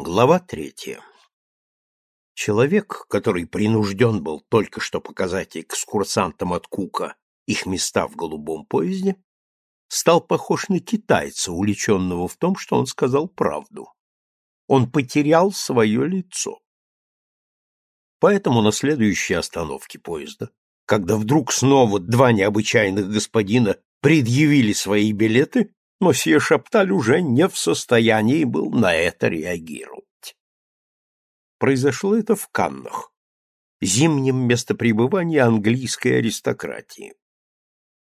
Глава третья. Человек, который принужден был только что показать экскурсантам от Кука их места в голубом поезде, стал похож на китайца, увлеченного в том, что он сказал правду. Он потерял свое лицо. Поэтому на следующей остановке поезда, когда вдруг снова два необычайных господина предъявили свои билеты, Мосье Шапталь уже не в состоянии был на это реагировать. Произошло это в Каннах, зимнем местопребывании английской аристократии.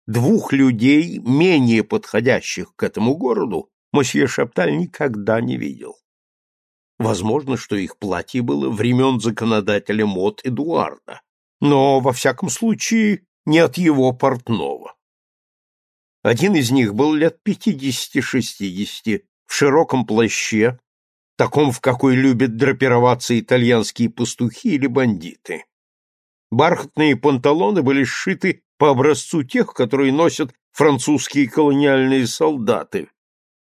Двух людей, менее подходящих к этому городу, мосье Шапталь никогда не видел. Возможно, что их платье было времен законодателя мод Эдуарда, но, во всяком случае, не от его портного. Один из них был лет пятидесяти-шестидесяти, в широком плаще, таком, в какой любят драпироваться итальянские пастухи или бандиты. Бархатные панталоны были сшиты по образцу тех, которые носят французские колониальные солдаты.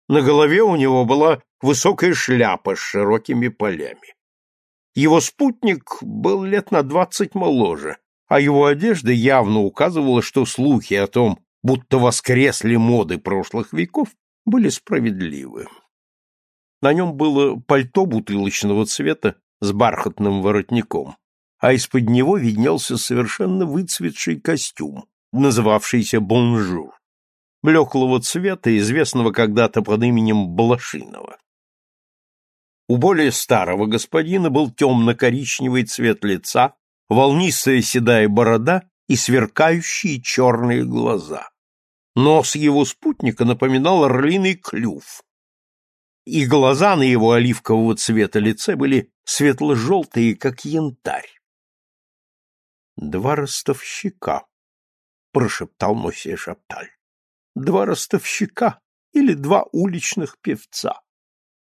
На голове у него была высокая шляпа с широкими полями. Его спутник был лет на двадцать моложе, а его одежда явно указывала, что слухи о том, будто воскресли моды прошлых веков, были справедливы. На нем было пальто бутылочного цвета с бархатным воротником, а из-под него виднелся совершенно выцветший костюм, называвшийся «бонжур», блеклого цвета, известного когда-то под именем Блошиного. У более старого господина был темно-коричневый цвет лица, волнистая седая борода и сверкающие черные глаза. Нос его спутника напоминал орлиный клюв, и глаза на его оливкового цвета лице были светло-желтые, как янтарь. «Два ростовщика», — прошептал Мосей Шапталь. «Два ростовщика или два уличных певца».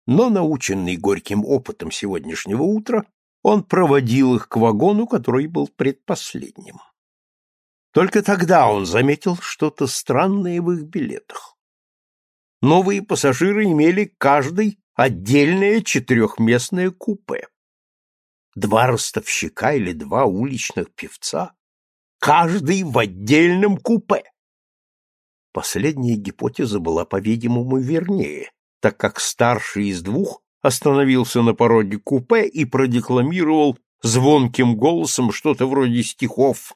Но, наученный горьким опытом сегодняшнего утра, он проводил их к вагону, который был предпоследним. Только тогда он заметил что-то странное в их билетах. Новые пассажиры имели каждый отдельное четырехместное купе. Два ростовщика или два уличных певца, каждый в отдельном купе. Последняя гипотеза была, по-видимому, вернее, так как старший из двух остановился на пороге купе и продекламировал звонким голосом что-то вроде стихов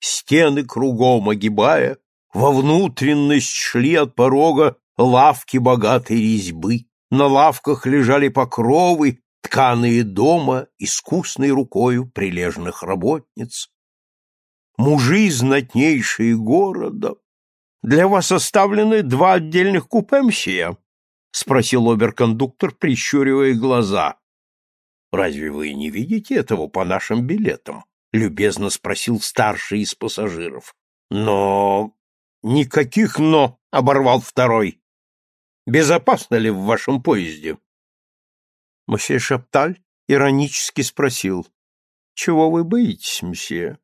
стены кругом огибая, во внутренность шли от порога лавки богатой резьбы, на лавках лежали покровы, тканые дома, искусной рукою прилежных работниц. Мужи знатнейшие города. Для вас оставлены два отдельных купе, мсье? — спросил оберкондуктор, прищуривая глаза. — Разве вы не видите этого по нашим билетам? — любезно спросил старший из пассажиров. «Но...» «Никаких «но», — оборвал второй. «Безопасно ли в вашем поезде?» Мсье Шапталь иронически спросил. «Чего вы боитесь, мсье?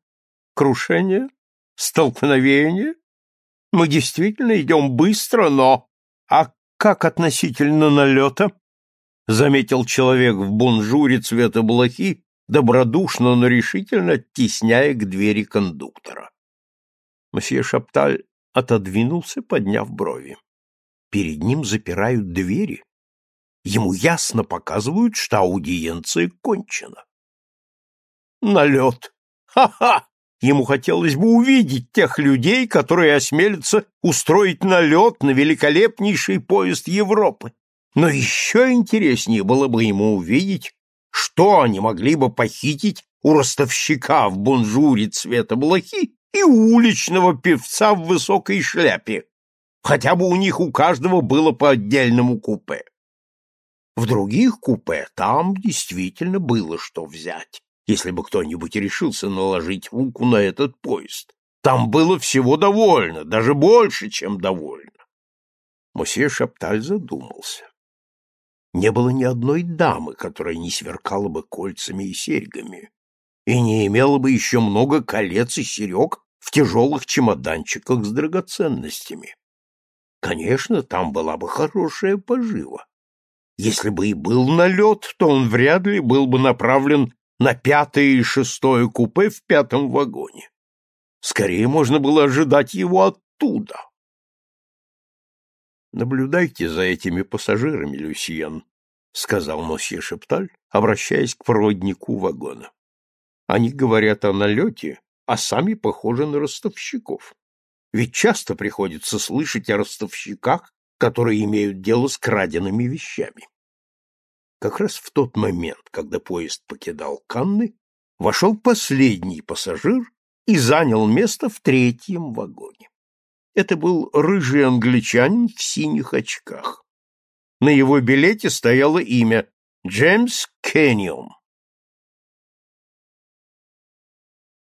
Крушение? Столкновение? Мы действительно идем быстро, но... А как относительно налета?» Заметил человек в бонжуре цвета блохи добродушно, но решительно оттесняя к двери кондуктора. Мсье Шапталь отодвинулся, подняв брови. Перед ним запирают двери. Ему ясно показывают, что аудиенция кончена. Налет! Ха-ха! Ему хотелось бы увидеть тех людей, которые осмелятся устроить налет на великолепнейший поезд Европы. Но еще интереснее было бы ему увидеть что они могли бы похитить у ростовщика в бонжуре цвета блохи и у уличного певца в высокой шляпе? Хотя бы у них у каждого было по отдельному купе. В других купе там действительно было что взять, если бы кто-нибудь решился наложить руку на этот поезд. Там было всего довольно, даже больше, чем довольно. Мосье Шапталь задумался не было ни одной дамы, которая не сверкала бы кольцами и серьгами, и не имела бы еще много колец и серег в тяжелых чемоданчиках с драгоценностями. Конечно, там была бы хорошая пожива. Если бы и был налет, то он вряд ли был бы направлен на пятое и шестое купе в пятом вагоне. Скорее можно было ожидать его оттуда. Наблюдайте за этими пассажирами, Люсьен, сказал мосье Шепталь, обращаясь к проводнику вагона. Они говорят о налете, а сами похожи на ростовщиков. Ведь часто приходится слышать о ростовщиках, которые имеют дело с краденными вещами. Как раз в тот момент, когда поезд покидал Канны, вошел последний пассажир и занял место в третьем вагоне. Это был рыжий англичанин в синих очках. На его билете стояло имя Джеймс Кеннион.